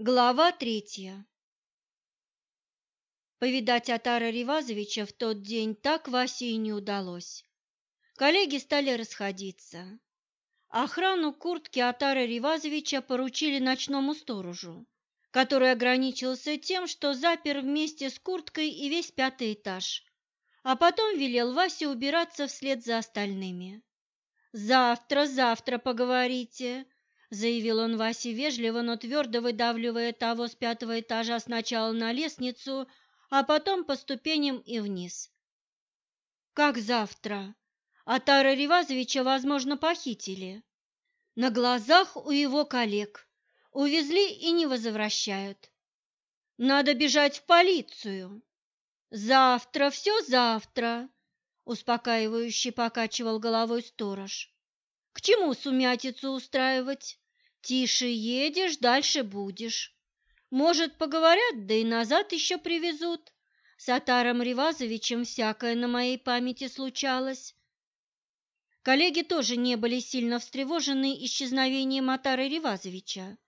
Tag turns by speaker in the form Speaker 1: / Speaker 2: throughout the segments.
Speaker 1: Глава третья Повидать Атара Ривазовича в тот день так Васе и не удалось. Коллеги стали расходиться. Охрану куртки Атара Ривазовича поручили ночному сторожу, который ограничился тем, что запер вместе с курткой и весь пятый этаж, а потом велел Васе убираться вслед за остальными. «Завтра, завтра поговорите», заявил он Васе вежливо, но твердо выдавливая того с пятого этажа сначала на лестницу, а потом по ступеням и вниз. «Как завтра? Атара Ривазовича, возможно, похитили. На глазах у его коллег. Увезли и не возвращают. Надо бежать в полицию. Завтра, все завтра», — успокаивающе покачивал головой сторож. К чему сумятицу устраивать? Тише едешь, дальше будешь. Может, поговорят, да и назад еще привезут. С Атаром Ривазовичем всякое на моей памяти случалось. Коллеги тоже не были сильно встревожены исчезновением Атара Ривазовича.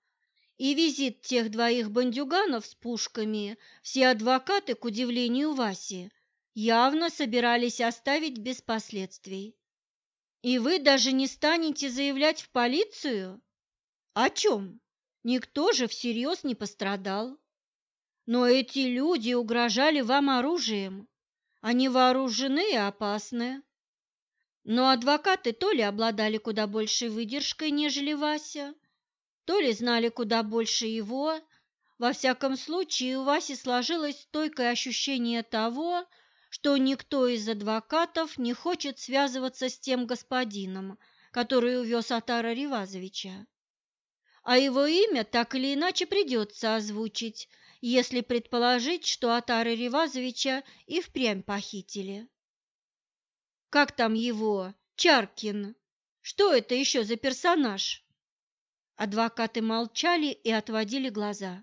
Speaker 1: И визит тех двоих бандюганов с пушками все адвокаты, к удивлению Васи, явно собирались оставить без последствий. И вы даже не станете заявлять в полицию? О чем? Никто же всерьез не пострадал. Но эти люди угрожали вам оружием. Они вооружены и опасны. Но адвокаты то ли обладали куда большей выдержкой, нежели Вася, то ли знали куда больше его. Во всяком случае, у Васи сложилось стойкое ощущение того, что никто из адвокатов не хочет связываться с тем господином, который увез Атара Ривазовича. А его имя так или иначе придется озвучить, если предположить, что Атара Ривазовича и впрямь похитили. Как там его? Чаркин. Что это еще за персонаж? Адвокаты молчали и отводили глаза.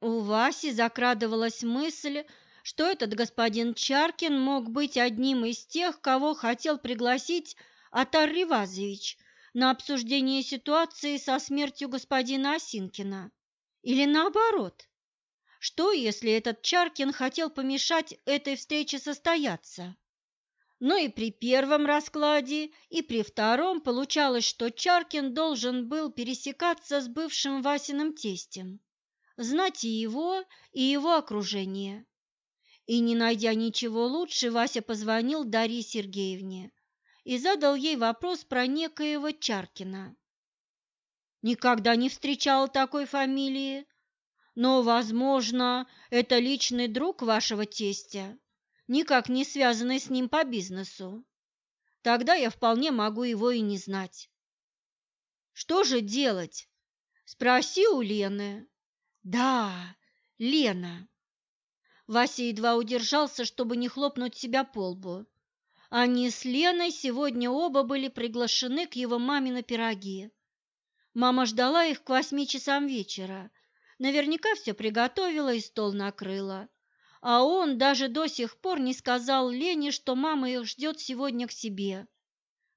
Speaker 1: У Васи закрадывалась мысль, что этот господин Чаркин мог быть одним из тех, кого хотел пригласить Атар Ривазович на обсуждение ситуации со смертью господина Осинкина. Или наоборот. Что, если этот Чаркин хотел помешать этой встрече состояться? Но и при первом раскладе, и при втором получалось, что Чаркин должен был пересекаться с бывшим Васиным тестем, знать и его, и его окружение. И, не найдя ничего лучше, Вася позвонил Дарье Сергеевне и задал ей вопрос про некоего Чаркина. Никогда не встречала такой фамилии, но, возможно, это личный друг вашего тестя, никак не связанный с ним по бизнесу. Тогда я вполне могу его и не знать. Что же делать? Спроси у Лены. Да, Лена. Вася едва удержался, чтобы не хлопнуть себя по лбу. Они с Леной сегодня оба были приглашены к его маме на пироги. Мама ждала их к восьми часам вечера. Наверняка все приготовила и стол накрыла. А он даже до сих пор не сказал Лене, что мама их ждет сегодня к себе.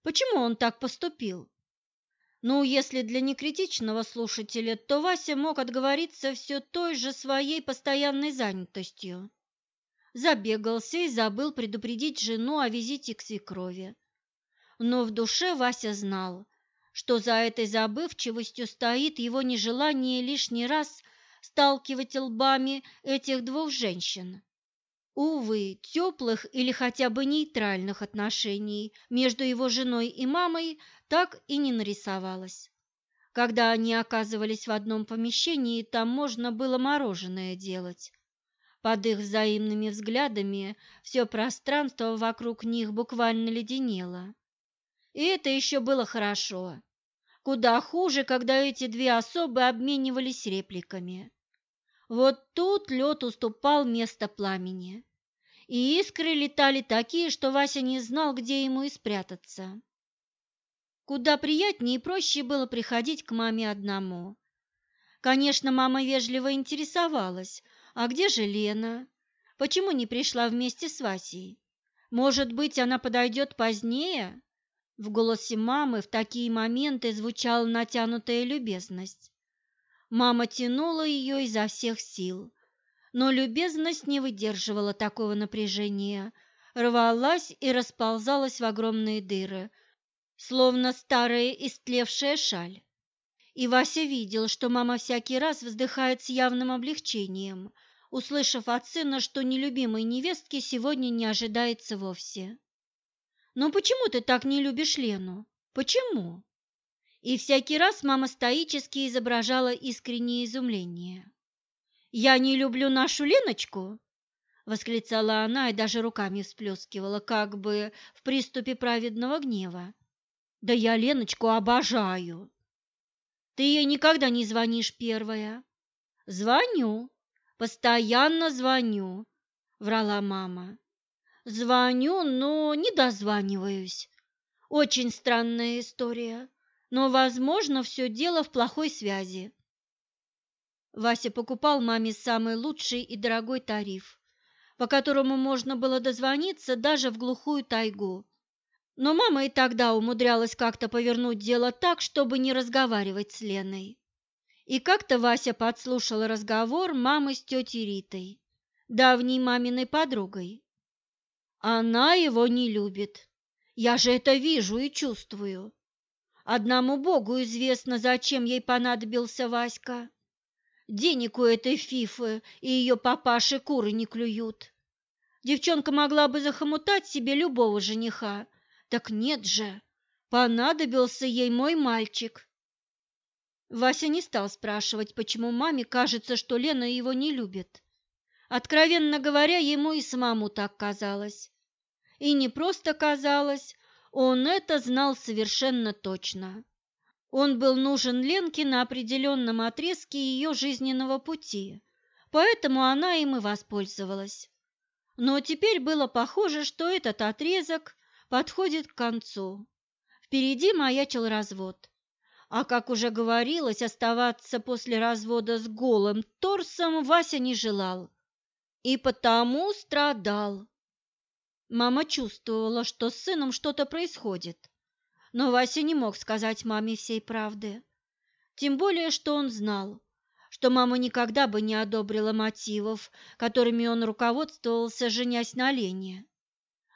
Speaker 1: Почему он так поступил? Ну, если для некритичного слушателя, то Вася мог отговориться все той же своей постоянной занятостью. Забегался и забыл предупредить жену о визите к свекрови. Но в душе Вася знал, что за этой забывчивостью стоит его нежелание лишний раз сталкивать лбами этих двух женщин. Увы, теплых или хотя бы нейтральных отношений между его женой и мамой так и не нарисовалось. Когда они оказывались в одном помещении, там можно было мороженое делать. Под их взаимными взглядами все пространство вокруг них буквально леденело. И это еще было хорошо. Куда хуже, когда эти две особы обменивались репликами. Вот тут лед уступал место пламени, и искры летали такие, что Вася не знал, где ему и спрятаться. Куда приятнее и проще было приходить к маме одному. Конечно, мама вежливо интересовалась, а где же Лена? Почему не пришла вместе с Васей? Может быть, она подойдет позднее? В голосе мамы в такие моменты звучала натянутая любезность. Мама тянула ее изо всех сил, но любезность не выдерживала такого напряжения, рвалась и расползалась в огромные дыры, словно старая истлевшая шаль. И Вася видел, что мама всякий раз вздыхает с явным облегчением, услышав от сына, что нелюбимой невестки сегодня не ожидается вовсе. «Но почему ты так не любишь Лену? Почему?» И всякий раз мама стоически изображала искреннее изумление. «Я не люблю нашу Леночку?» — восклицала она и даже руками всплескивала, как бы в приступе праведного гнева. «Да я Леночку обожаю!» Ты ей никогда не звонишь первая. Звоню, постоянно звоню, врала мама. Звоню, но не дозваниваюсь. Очень странная история, но, возможно, все дело в плохой связи. Вася покупал маме самый лучший и дорогой тариф, по которому можно было дозвониться даже в глухую тайгу. Но мама и тогда умудрялась как-то повернуть дело так, чтобы не разговаривать с Леной. И как-то Вася подслушал разговор мамы с тетей Ритой, давней маминой подругой. Она его не любит. Я же это вижу и чувствую. Одному Богу известно, зачем ей понадобился Васька. Денег у этой фифы и ее папаши куры не клюют. Девчонка могла бы захомутать себе любого жениха, так нет же, понадобился ей мой мальчик. Вася не стал спрашивать, почему маме кажется, что Лена его не любит. Откровенно говоря, ему и самому так казалось. И не просто казалось, он это знал совершенно точно. Он был нужен Ленке на определенном отрезке ее жизненного пути, поэтому она им и воспользовалась. Но теперь было похоже, что этот отрезок подходит к концу. Впереди маячил развод. А, как уже говорилось, оставаться после развода с голым торсом Вася не желал. И потому страдал. Мама чувствовала, что с сыном что-то происходит. Но Вася не мог сказать маме всей правды. Тем более, что он знал, что мама никогда бы не одобрила мотивов, которыми он руководствовался, женясь на Лене.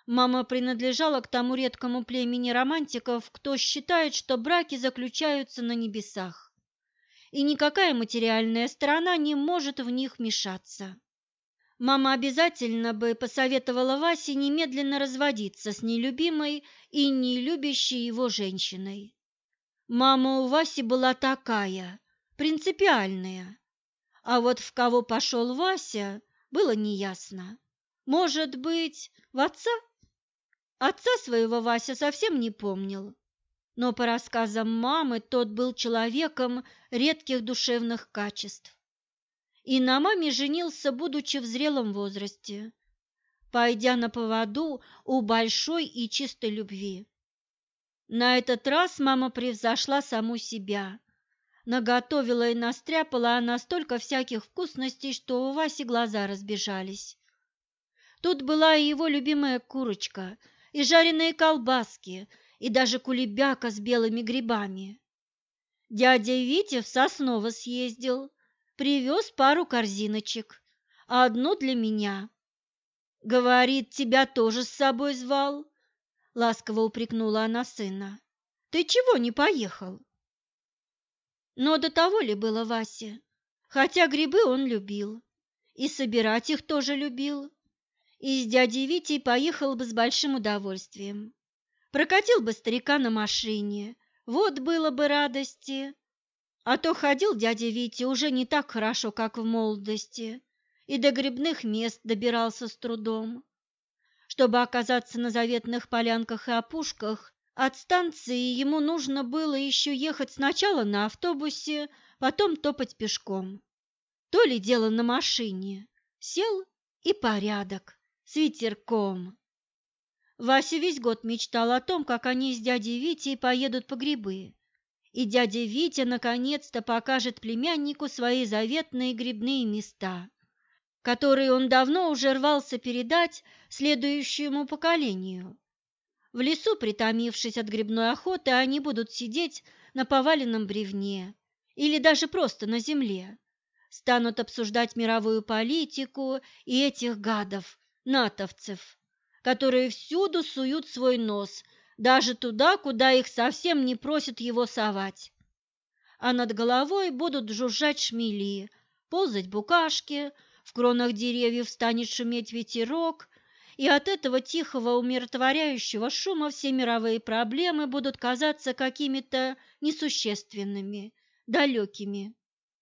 Speaker 1: Мама принадлежала к тому редкому племени романтиков, кто считает, что браки заключаются на небесах, и никакая материальная сторона не может в них вмешаться. Мама обязательно бы посоветовала Васе немедленно разводиться с нелюбимой и нелюбящей его женщиной. Мама у Васи была такая, принципиальная, а вот в кого пошел Вася, было неясно. Может быть, в отца? Отца своего Вася совсем не помнил, но по рассказам мамы тот был человеком редких душевных качеств. И на маме женился, будучи в зрелом возрасте, пойдя на поводу у большой и чистой любви. На этот раз мама превзошла саму себя. Наготовила и настряпала она столько всяких вкусностей, что у Васи глаза разбежались. Тут была и его любимая курочка – и жареные колбаски, и даже кулебяка с белыми грибами. Дядя Витя в Сосново съездил, привез пару корзиночек, а одну для меня. Говорит, тебя тоже с собой звал, ласково упрекнула она сына. Ты чего не поехал? Но до того ли было Васе? Хотя грибы он любил, и собирать их тоже любил и с дядей Витей поехал бы с большим удовольствием. Прокатил бы старика на машине, вот было бы радости. А то ходил дядя Витя уже не так хорошо, как в молодости, и до грибных мест добирался с трудом. Чтобы оказаться на заветных полянках и опушках, от станции ему нужно было еще ехать сначала на автобусе, потом топать пешком. То ли дело на машине. Сел и порядок с ветерком. Вася весь год мечтал о том, как они с дядей Витей поедут по грибы. И дядя Витя наконец-то покажет племяннику свои заветные грибные места, которые он давно уже рвался передать следующему поколению. В лесу, притомившись от грибной охоты, они будут сидеть на поваленном бревне или даже просто на земле, станут обсуждать мировую политику и этих гадов, натовцев, которые всюду суют свой нос, даже туда, куда их совсем не просят его совать. А над головой будут жужжать шмели, ползать букашки, в кронах деревьев станет шуметь ветерок, и от этого тихого умиротворяющего шума все мировые проблемы будут казаться какими-то несущественными, далекими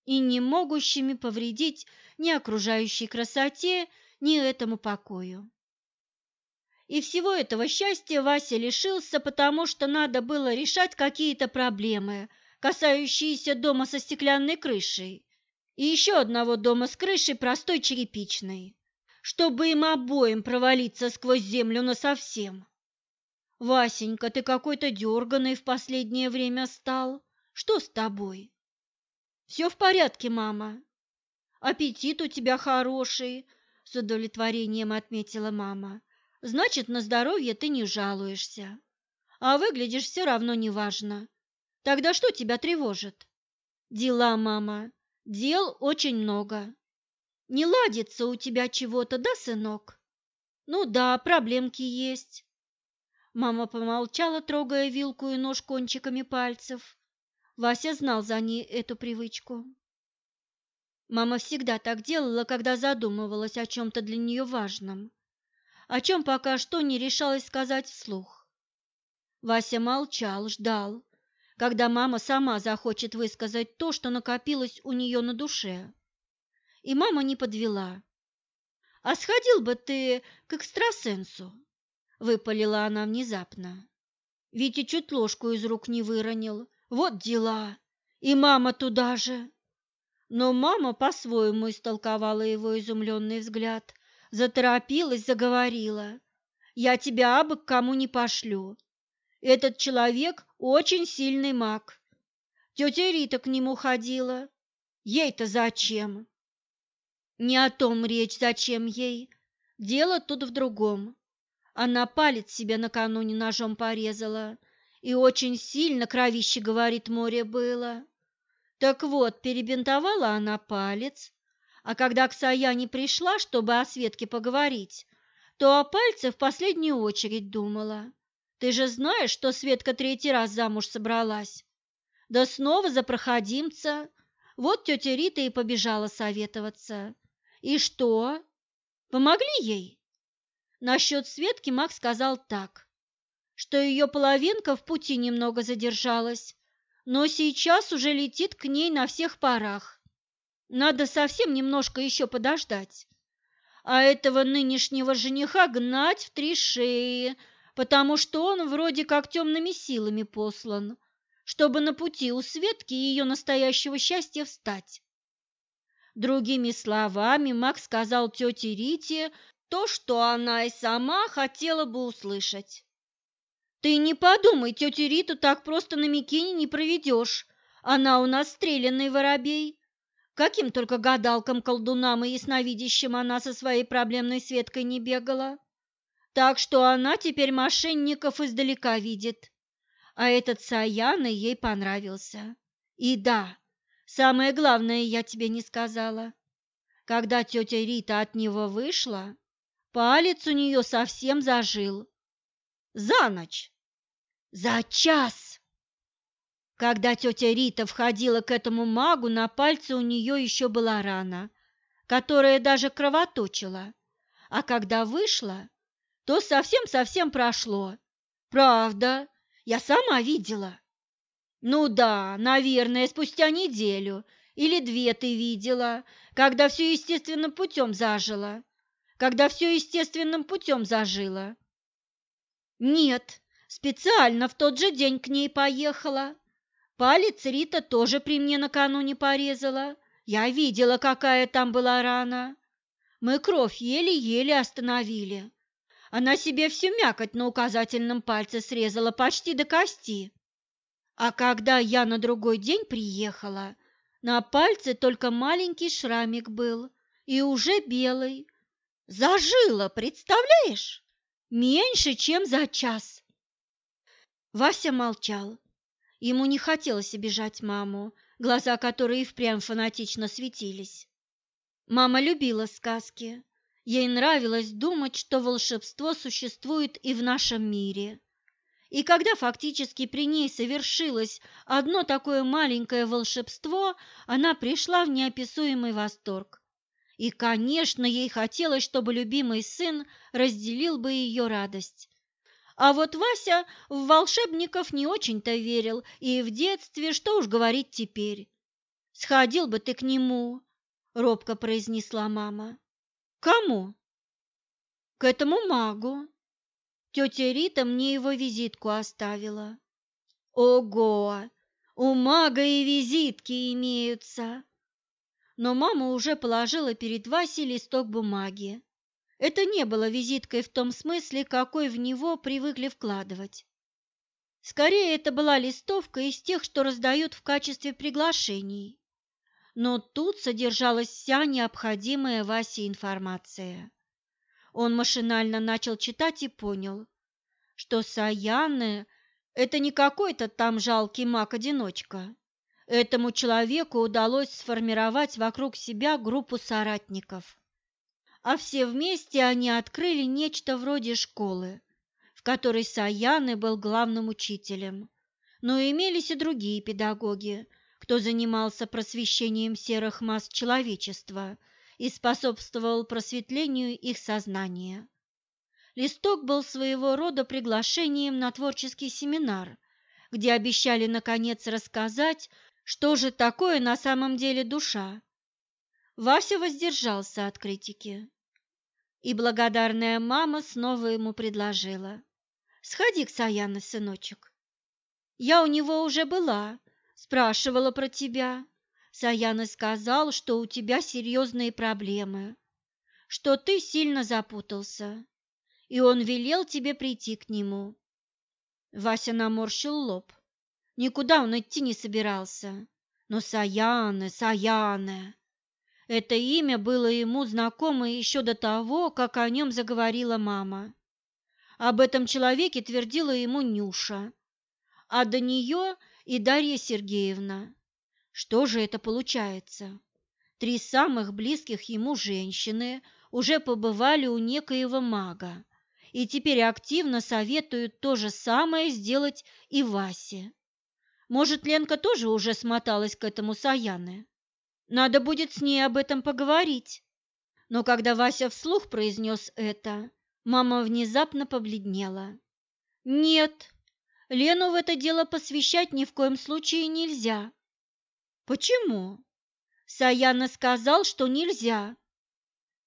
Speaker 1: и не могущими повредить ни окружающей красоте, ни этому покою. И всего этого счастья Вася лишился, потому что надо было решать какие-то проблемы, касающиеся дома со стеклянной крышей, и еще одного дома с крышей простой черепичной чтобы им обоим провалиться сквозь землю насовсем. Васенька, ты какой-то дерганый в последнее время стал. Что с тобой? Все в порядке, мама. Аппетит у тебя хороший, с удовлетворением отметила мама. Значит, на здоровье ты не жалуешься. А выглядишь все равно неважно. Тогда что тебя тревожит? Дела, мама. Дел очень много. Не ладится у тебя чего-то, да, сынок? Ну да, проблемки есть. Мама помолчала, трогая вилку и нож кончиками пальцев. Вася знал за ней эту привычку. Мама всегда так делала, когда задумывалась о чем-то для нее важном, о чем пока что не решалась сказать вслух. Вася молчал, ждал, когда мама сама захочет высказать то, что накопилось у нее на душе и мама не подвела. «А сходил бы ты к экстрасенсу?» – выпалила она внезапно. Витя чуть ложку из рук не выронил. Вот дела. И мама туда же. Но мама по-своему истолковала его изумленный взгляд. Заторопилась, заговорила. «Я тебя абы к кому не пошлю. Этот человек очень сильный маг. Тетя Рита к нему ходила. Ей-то зачем? Не о том речь, зачем ей. Дело тут в другом. Она палец себе накануне ножом порезала, и очень сильно кровище, говорит, море было. Так вот, перебинтовала она палец, а когда к Саяне пришла, чтобы о Светке поговорить, то о пальце в последнюю очередь думала. Ты же знаешь, что Светка третий раз замуж собралась. Да снова за проходимца. Вот тетя Рита и побежала советоваться. И что? Помогли ей? Насчет Светки Мак сказал так, что ее половинка в пути немного задержалась, но сейчас уже летит к ней на всех парах. Надо совсем немножко еще подождать. А этого нынешнего жениха гнать в три шеи, потому что он вроде как темными силами послан, чтобы на пути у Светки ее настоящего счастья встать. Другими словами, Макс сказал тете Рите то, что она и сама хотела бы услышать. «Ты не подумай, тетю Риту так просто на Микине не проведешь. Она у нас стрелянный воробей. Каким только гадалкам, колдунам и ясновидящим она со своей проблемной Светкой не бегала. Так что она теперь мошенников издалека видит. А этот Саяна ей понравился. И да, Самое главное я тебе не сказала. Когда тетя Рита от него вышла, палец у нее совсем зажил. За ночь. За час. Когда тетя Рита входила к этому магу, на пальце у нее еще была рана, которая даже кровоточила. А когда вышла, то совсем-совсем прошло. Правда, я сама видела. Ну да, наверное, спустя неделю или две ты видела, когда все естественным путем зажило. Когда все естественным путем зажило. Нет, специально в тот же день к ней поехала. Палец Рита тоже при мне накануне порезала. Я видела, какая там была рана. Мы кровь еле-еле остановили. Она себе всю мякоть на указательном пальце срезала почти до кости. А когда я на другой день приехала, на пальце только маленький шрамик был и уже белый. Зажила, представляешь? Меньше, чем за час. Вася молчал. Ему не хотелось обижать маму, глаза которой и впрямь фанатично светились. Мама любила сказки. Ей нравилось думать, что волшебство существует и в нашем мире. И когда фактически при ней совершилось одно такое маленькое волшебство, она пришла в неописуемый восторг. И, конечно, ей хотелось, чтобы любимый сын разделил бы ее радость. А вот Вася в волшебников не очень-то верил, и в детстве, что уж говорить теперь. «Сходил бы ты к нему», — робко произнесла мама. «Кому?» «К этому магу. Тетя Рита мне его визитку оставила». «Ого! У мага и визитки имеются!» Но мама уже положила перед Васей листок бумаги. Это не было визиткой в том смысле, какой в него привыкли вкладывать. Скорее, это была листовка из тех, что раздают в качестве приглашений. Но тут содержалась вся необходимая Васе информация. Он машинально начал читать и понял, что Саяны – это не какой-то там жалкий маг-одиночка. Этому человеку удалось сформировать вокруг себя группу соратников а все вместе они открыли нечто вроде школы, в которой Саяны был главным учителем. Но имелись и другие педагоги, кто занимался просвещением серых масс человечества и способствовал просветлению их сознания. Листок был своего рода приглашением на творческий семинар, где обещали наконец рассказать, что же такое на самом деле душа. Вася воздержался от критики. И благодарная мама снова ему предложила. «Сходи к Саяну, сыночек. Я у него уже была, спрашивала про тебя. Саяна сказал, что у тебя серьезные проблемы, что ты сильно запутался, и он велел тебе прийти к нему». Вася наморщил лоб. Никуда он идти не собирался. Но Саяна, Саяна... Это имя было ему знакомо еще до того, как о нем заговорила мама. Об этом человеке твердила ему Нюша, а до нее и Дарья Сергеевна. Что же это получается? Три самых близких ему женщины уже побывали у некоего мага и теперь активно советуют то же самое сделать и Васе. Может, Ленка тоже уже смоталась к этому Саяне? Надо будет с ней об этом поговорить. Но когда Вася вслух произнес это, мама внезапно побледнела. Нет, Лену в это дело посвящать ни в коем случае нельзя. Почему? Саяна сказал, что нельзя.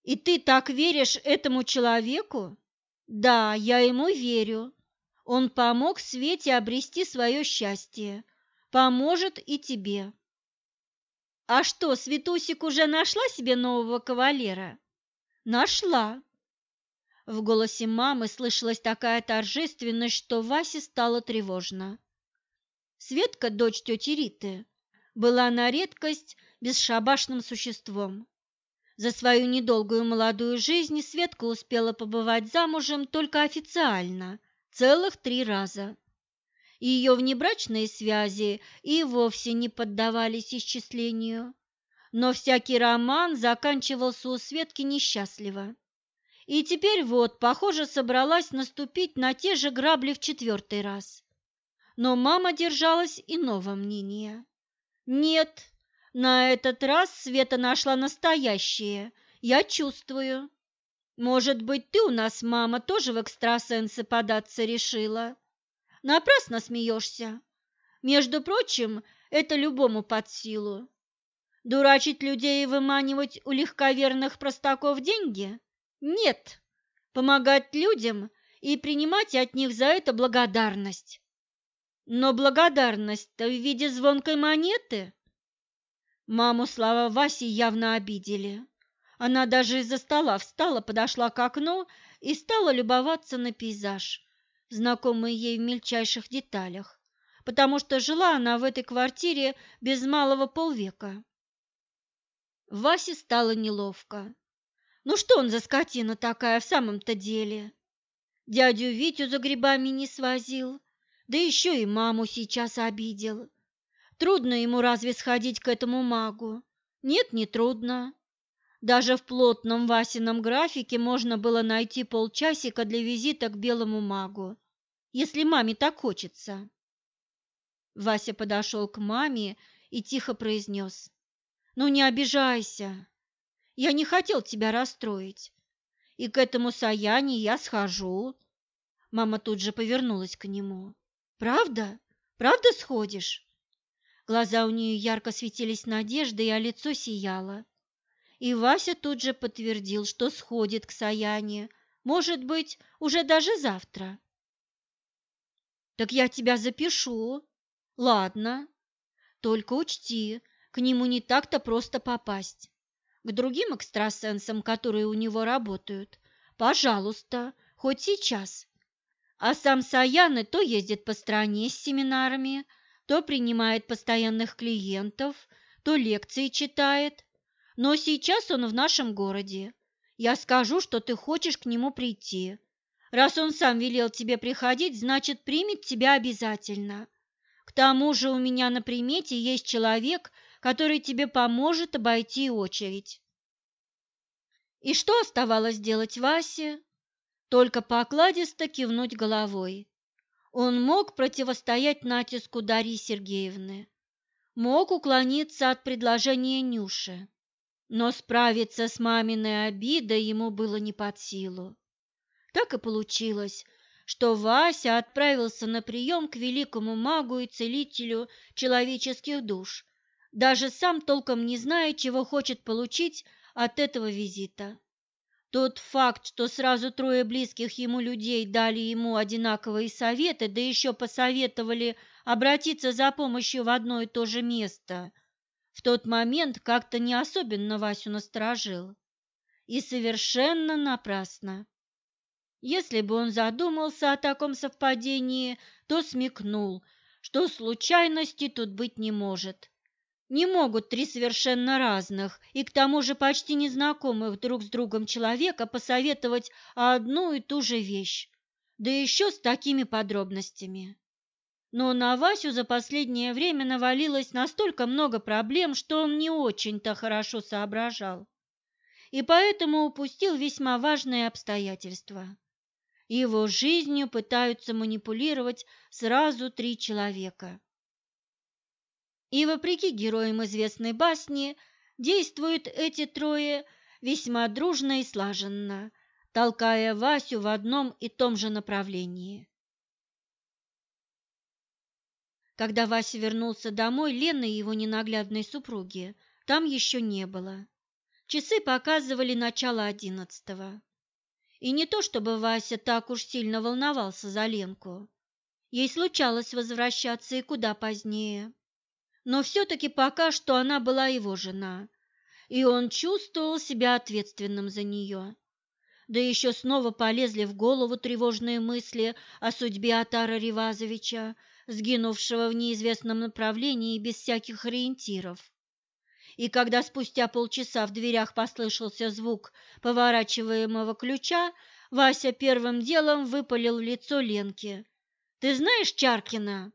Speaker 1: И ты так веришь этому человеку? Да, я ему верю. Он помог Свете обрести свое счастье. Поможет и тебе. А что, Светусик уже нашла себе нового кавалера? Нашла. В голосе мамы слышалась такая торжественность, что Васе стало тревожно. Светка, дочь тети Риты, была на редкость бесшабашным существом. За свою недолгую молодую жизнь Светка успела побывать замужем только официально, целых три раза ее внебрачные связи и вовсе не поддавались исчислению. Но всякий роман заканчивался у Светки несчастливо. И теперь вот, похоже, собралась наступить на те же грабли в четвертый раз. Но мама держалась иного мнения. Нет, на этот раз Света нашла настоящее, я чувствую. Может быть, ты у нас, мама, тоже в экстрасенсы податься решила? Напрасно смеешься. Между прочим, это любому под силу. Дурачить людей и выманивать у легковерных простаков деньги? Нет. Помогать людям и принимать от них за это благодарность. Но благодарность-то в виде звонкой монеты? Маму слова Васи явно обидели. Она даже из-за стола встала, подошла к окну и стала любоваться на пейзаж знакомые ей в мельчайших деталях, потому что жила она в этой квартире без малого полвека. Васе стало неловко. Ну что он за скотина такая в самом-то деле? Дядю Витю за грибами не свозил, Да еще и маму сейчас обидел. Трудно ему разве сходить к этому магу? Нет, не трудно. Даже в плотном Васином графике можно было найти полчасика для визита к белому магу, если маме так хочется. Вася подошел к маме и тихо произнес. «Ну не обижайся, я не хотел тебя расстроить, и к этому Саяне я схожу». Мама тут же повернулась к нему. «Правда? Правда сходишь?» Глаза у нее ярко светились надеждой, а лицо сияло. И Вася тут же подтвердил, что сходит к Саяне, может быть, уже даже завтра. «Так я тебя запишу. Ладно. Только учти, к нему не так-то просто попасть. К другим экстрасенсам, которые у него работают, пожалуйста, хоть сейчас. А сам Саяны то ездит по стране с семинарами, то принимает постоянных клиентов, то лекции читает. Но сейчас он в нашем городе. Я скажу, что ты хочешь к нему прийти. Раз он сам велел тебе приходить, значит, примет тебя обязательно. К тому же у меня на примете есть человек, который тебе поможет обойти очередь. И что оставалось делать Васе? только покладисто кивнуть головой. Он мог противостоять натиску Дарьи Сергеевны, мог уклониться от предложения Нюши, но справиться с маминой обидой ему было не под силу. Так и получилось, что Вася отправился на прием к великому магу и целителю человеческих душ, даже сам толком не зная, чего хочет получить от этого визита. Тот факт, что сразу трое близких ему людей дали ему одинаковые советы, да еще посоветовали обратиться за помощью в одно и то же место, в тот момент как-то не особенно Васю насторожил. И совершенно напрасно. Если бы он задумался о таком совпадении, то смекнул, что случайности тут быть не может. Не могут три совершенно разных и к тому же почти незнакомых друг с другом человека посоветовать одну и ту же вещь, да еще с такими подробностями. Но на Васю за последнее время навалилось настолько много проблем, что он не очень-то хорошо соображал, и поэтому упустил весьма важные обстоятельства. Его жизнью пытаются манипулировать сразу три человека. И вопреки героям известной басни, действуют эти трое весьма дружно и слаженно, толкая Васю в одном и том же направлении. Когда Вася вернулся домой, Лены и его ненаглядной супруги там еще не было. Часы показывали начало одиннадцатого. И не то чтобы Вася так уж сильно волновался за Ленку. Ей случалось возвращаться и куда позднее но все-таки пока что она была его жена, и он чувствовал себя ответственным за нее. Да еще снова полезли в голову тревожные мысли о судьбе Атара Ривазовича, сгинувшего в неизвестном направлении без всяких ориентиров. И когда спустя полчаса в дверях послышался звук поворачиваемого ключа, Вася первым делом выпалил в лицо Ленке. «Ты знаешь Чаркина?»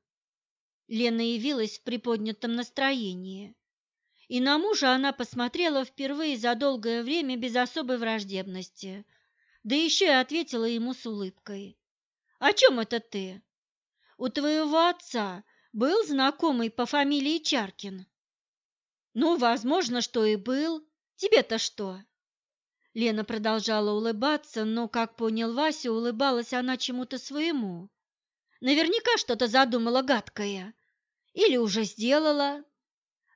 Speaker 1: Лена явилась в приподнятом настроении. И на мужа она посмотрела впервые за долгое время без особой враждебности, да еще и ответила ему с улыбкой. «О чем это ты? У твоего отца был знакомый по фамилии Чаркин?» «Ну, возможно, что и был. Тебе-то что?» Лена продолжала улыбаться, но, как понял Вася, улыбалась она чему-то своему. Наверняка что-то задумала гадкое. Или уже сделала.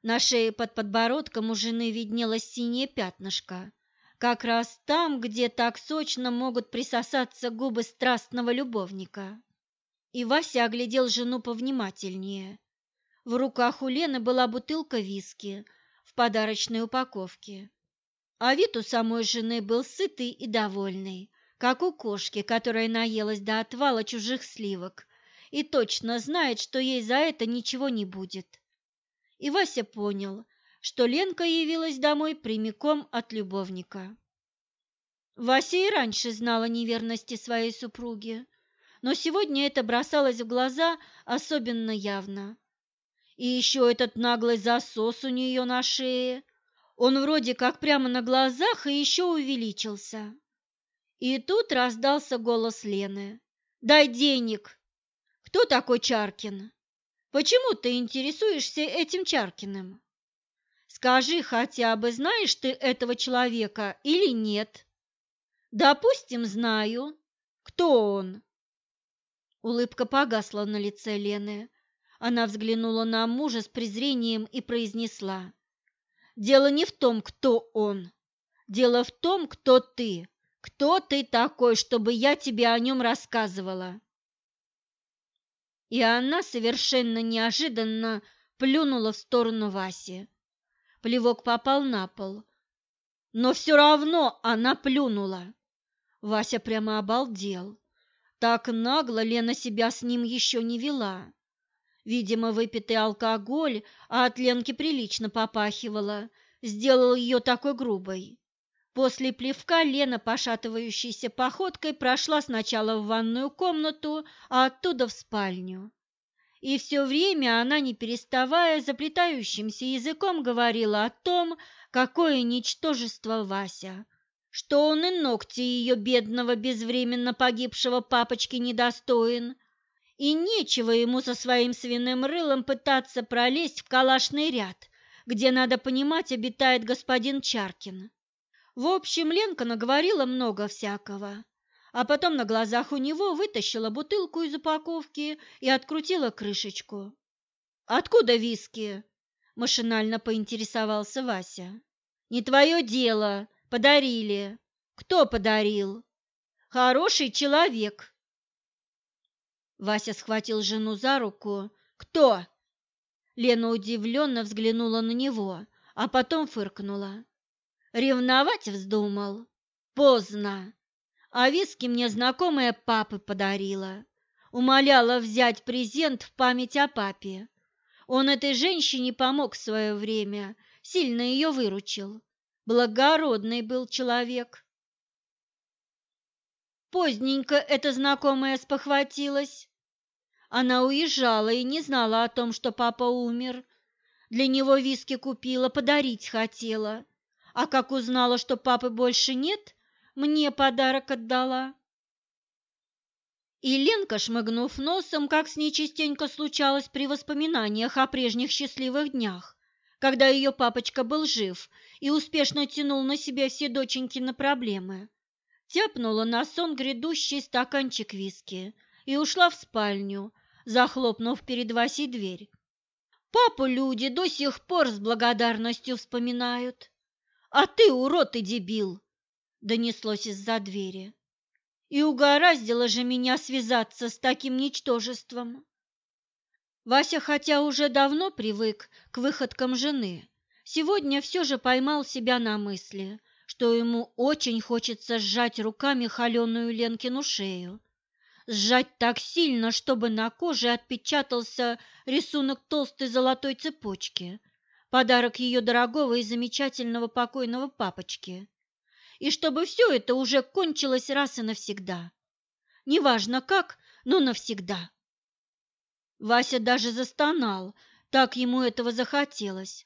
Speaker 1: На шее под подбородком у жены виднелось синее пятнышко. Как раз там, где так сочно могут присосаться губы страстного любовника. И Вася оглядел жену повнимательнее. В руках у Лены была бутылка виски в подарочной упаковке. А вид у самой жены был сытый и довольный, как у кошки, которая наелась до отвала чужих сливок и точно знает, что ей за это ничего не будет. И Вася понял, что Ленка явилась домой прямиком от любовника. Вася и раньше знала неверности своей супруги, но сегодня это бросалось в глаза особенно явно. И еще этот наглый засос у нее на шее. Он вроде как прямо на глазах и еще увеличился. И тут раздался голос Лены. «Дай денег!» «Кто такой Чаркин? Почему ты интересуешься этим Чаркиным?» «Скажи хотя бы, знаешь ты этого человека или нет?» «Допустим, знаю. Кто он?» Улыбка погасла на лице Лены. Она взглянула на мужа с презрением и произнесла. «Дело не в том, кто он. Дело в том, кто ты. Кто ты такой, чтобы я тебе о нем рассказывала?» И она совершенно неожиданно плюнула в сторону Васи. Плевок попал на пол. Но все равно она плюнула. Вася прямо обалдел. Так нагло Лена себя с ним еще не вела. Видимо, выпитый алкоголь, а от Ленки прилично попахивало, сделал ее такой грубой. После плевка Лена, пошатывающейся походкой, прошла сначала в ванную комнату, а оттуда в спальню. И все время она, не переставая, заплетающимся языком говорила о том, какое ничтожество Вася, что он и ногти ее бедного безвременно погибшего папочки недостоин, и нечего ему со своим свиным рылом пытаться пролезть в калашный ряд, где, надо понимать, обитает господин Чаркин. В общем, Ленка наговорила много всякого, а потом на глазах у него вытащила бутылку из упаковки и открутила крышечку. «Откуда виски?» – машинально поинтересовался Вася. «Не твое дело, Подарили. Кто подарил? Хороший человек. Вася схватил жену за руку. Кто? Лена удивленно взглянула на него, а потом фыркнула. Ревновать вздумал? Поздно. А виски мне знакомая папы подарила. Умоляла взять презент в память о папе. Он этой женщине помог в свое время, сильно ее выручил. Благородный был человек. Поздненько эта знакомая спохватилась. Она уезжала и не знала о том, что папа умер. Для него виски купила, подарить хотела. А как узнала, что папы больше нет, мне подарок отдала. И Ленка, шмыгнув носом, как с ней частенько случалось при воспоминаниях о прежних счастливых днях, когда ее папочка был жив и успешно тянул на себя все доченькины проблемы. Тяпнула носом грядущий стаканчик виски и ушла в спальню, захлопнув перед Васей дверь. Папу люди до сих пор с благодарностью вспоминают. А ты, урод и дебил, донеслось из-за двери. И угораздило же меня связаться с таким ничтожеством. Вася, хотя уже давно привык к выходкам жены, сегодня все же поймал себя на мысли, что ему очень хочется сжать руками холеную Ленкину шею. Сжать так сильно, чтобы на коже отпечатался рисунок толстой золотой цепочки, подарок ее дорогого и замечательного покойного папочки. И чтобы все это уже кончилось раз и навсегда. Неважно как, но навсегда. Вася даже застонал, так ему этого захотелось.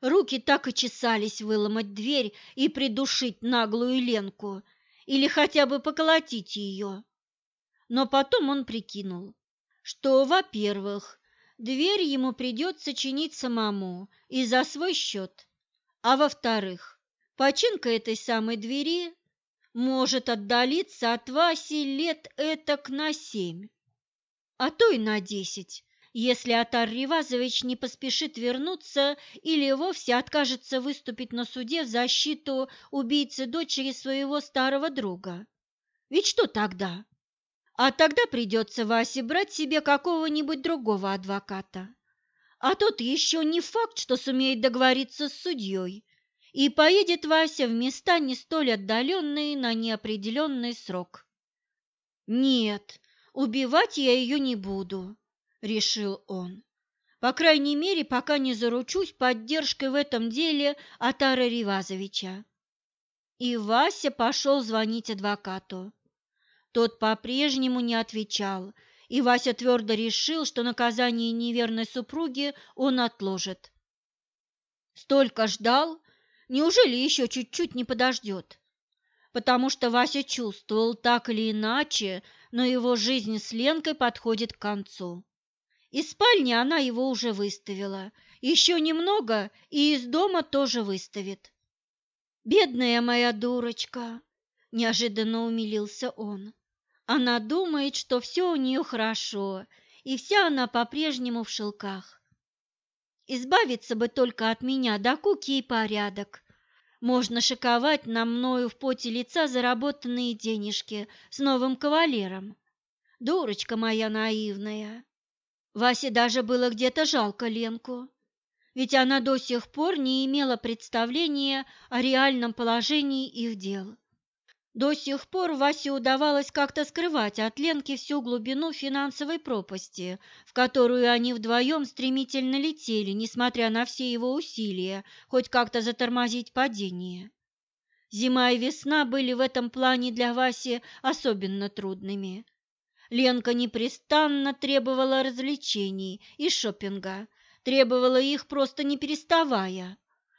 Speaker 1: Руки так и чесались выломать дверь и придушить наглую Ленку, или хотя бы поколотить ее. Но потом он прикинул, что, во-первых, дверь ему придется чинить самому и за свой счет, а во-вторых, починка этой самой двери может отдалиться от Васи лет этак на семь а то и на десять, если Атар Ривазович не поспешит вернуться или вовсе откажется выступить на суде в защиту убийцы дочери своего старого друга. Ведь что тогда? А тогда придется Васе брать себе какого-нибудь другого адвоката. А тот еще не факт, что сумеет договориться с судьей, и поедет Вася в места не столь отдаленные на неопределенный срок. Нет, Убивать я ее не буду, решил он. По крайней мере, пока не заручусь поддержкой в этом деле Атара Ривазовича. И Вася пошел звонить адвокату. Тот по-прежнему не отвечал, и Вася твердо решил, что наказание неверной супруги он отложит. Столько ждал, неужели еще чуть-чуть не подождет? Потому что Вася чувствовал так или иначе, но его жизнь с Ленкой подходит к концу. Из спальни она его уже выставила, еще немного и из дома тоже выставит. «Бедная моя дурочка!» – неожиданно умилился он. «Она думает, что все у нее хорошо, и вся она по-прежнему в шелках. Избавиться бы только от меня, да куки и порядок. Можно шиковать на мною в поте лица заработанные денежки с новым кавалером. Дурочка моя наивная. Васе даже было где-то жалко Ленку, ведь она до сих пор не имела представления о реальном положении их дел. До сих пор Васе удавалось как-то скрывать от Ленки всю глубину финансовой пропасти, в которую они вдвоем стремительно летели, несмотря на все его усилия, хоть как-то затормозить падение. Зима и весна были в этом плане для Васи особенно трудными. Ленка непрестанно требовала развлечений и шопинга, требовала их просто не переставая.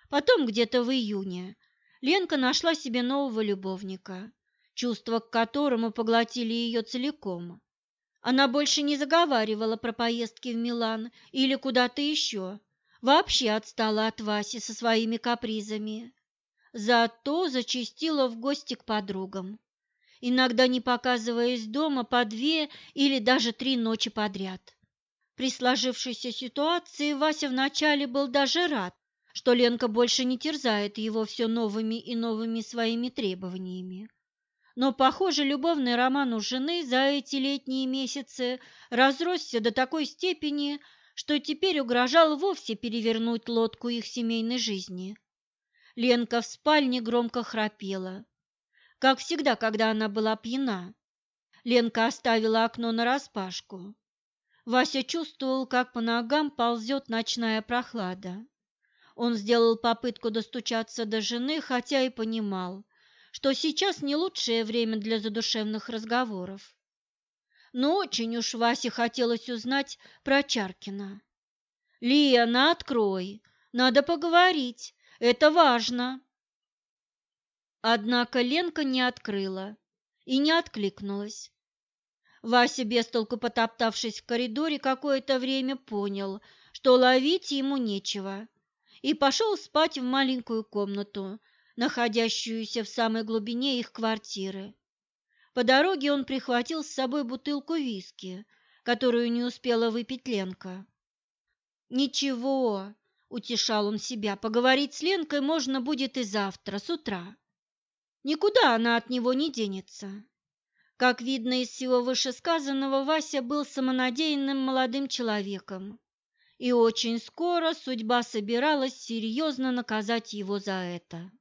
Speaker 1: Потом где-то в июне Ленка нашла себе нового любовника, чувства к которому поглотили ее целиком. Она больше не заговаривала про поездки в Милан или куда-то еще, вообще отстала от Васи со своими капризами. Зато зачастила в гости к подругам, иногда не показываясь дома по две или даже три ночи подряд. При сложившейся ситуации Вася вначале был даже рад, что Ленка больше не терзает его все новыми и новыми своими требованиями. Но, похоже, любовный роман у жены за эти летние месяцы разросся до такой степени, что теперь угрожал вовсе перевернуть лодку их семейной жизни. Ленка в спальне громко храпела, как всегда, когда она была пьяна. Ленка оставила окно нараспашку. Вася чувствовал, как по ногам ползет ночная прохлада. Он сделал попытку достучаться до жены, хотя и понимал, что сейчас не лучшее время для задушевных разговоров. Но очень уж Васе хотелось узнать про Чаркина. «Лена, открой! Надо поговорить! Это важно!» Однако Ленка не открыла и не откликнулась. Вася, бестолку потоптавшись в коридоре, какое-то время понял, что ловить ему нечего и пошел спать в маленькую комнату, находящуюся в самой глубине их квартиры. По дороге он прихватил с собой бутылку виски, которую не успела выпить Ленка. «Ничего», — утешал он себя, — «поговорить с Ленкой можно будет и завтра, с утра. Никуда она от него не денется». Как видно из всего вышесказанного, Вася был самонадеянным молодым человеком, и очень скоро судьба собиралась серьезно наказать его за это.